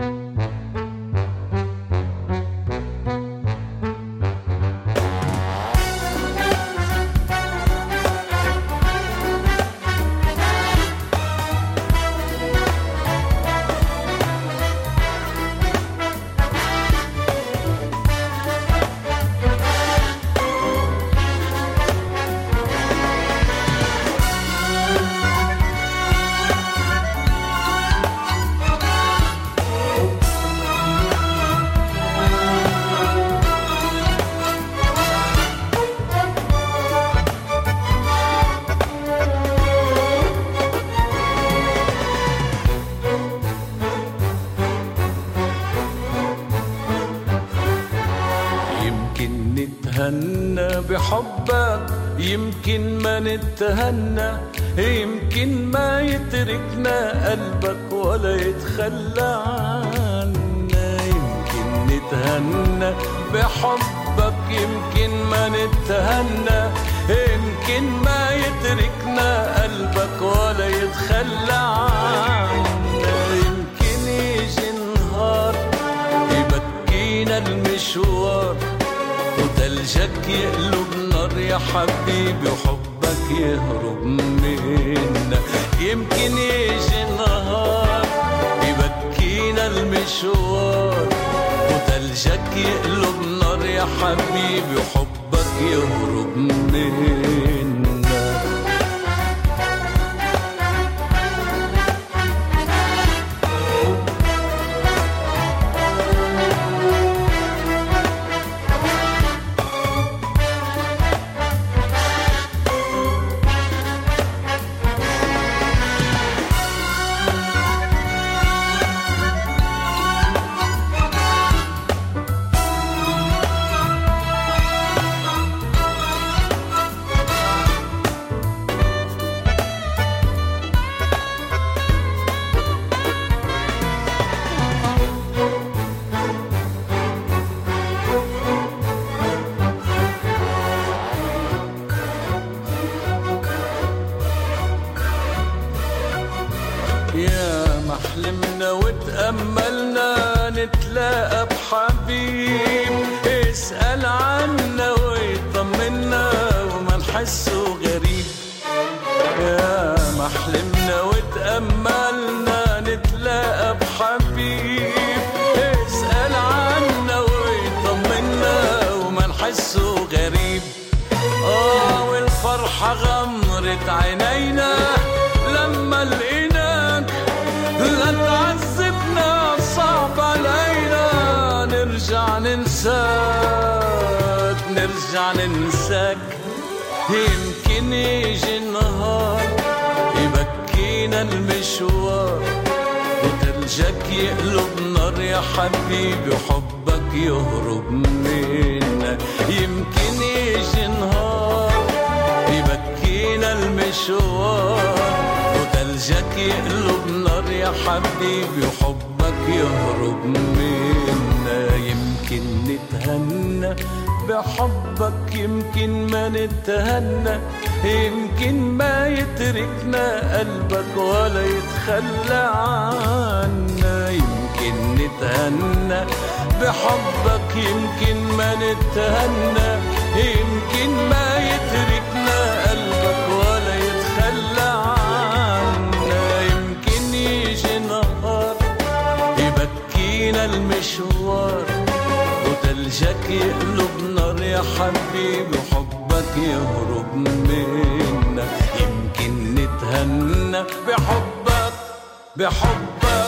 يمكن نتهنى بحبك. يمكن ما نتهنى يمكن ما يتركنا قلبك ولا يتخلى عنا. يمكن نتهنى بحبك يمكن ما نتهنى. يمكن ما يتركنا قلبك ولا يتخلى عنا. يمكن يجي نهار يبكينا المشوار. وتلجك يقلب نار يا حبيبي وحبك يهرب منا. يمكن يجي نهار يبكينا المشوار. وتلجك يقلب نار يا حبيبي وحبك يهرب منا. حلمنا وتأملنا نتلاقى بحبيب. اسأل عنا ويطمنا وما نحسه غريب. يا ما حلمنا وتأملنا نتلاقى بحبيب. اسأل عنا ويطمنا وما نحسه غريب. آه والفرحة غمرت عينينا لما لقيناك ننساك نرجع ننساك. يمكن يجي النهار يبكينا المشوار وتلجك يقلب نار يا حبيبي وحبك يهرب منا. يمكن يجي نهار يبكينا المشوار وتلجك يقلب نار يا حبيبي وحبك يهرب منا. يمكن نتهنى بحبك يمكن ما نتهنى. يمكن ما يتركنا قلبك ولا يتخلى عنا. يمكن نتهنى بحبك يمكن ما نتهنى. يمكن ما يتركنا قلبك ولا يتخلى عنا. يمكن يجي نهار المشوار. وتلجك يقلب نار يا حبيبي وحبك يهرب منا. يمكن نتهنى بحبك بحبك.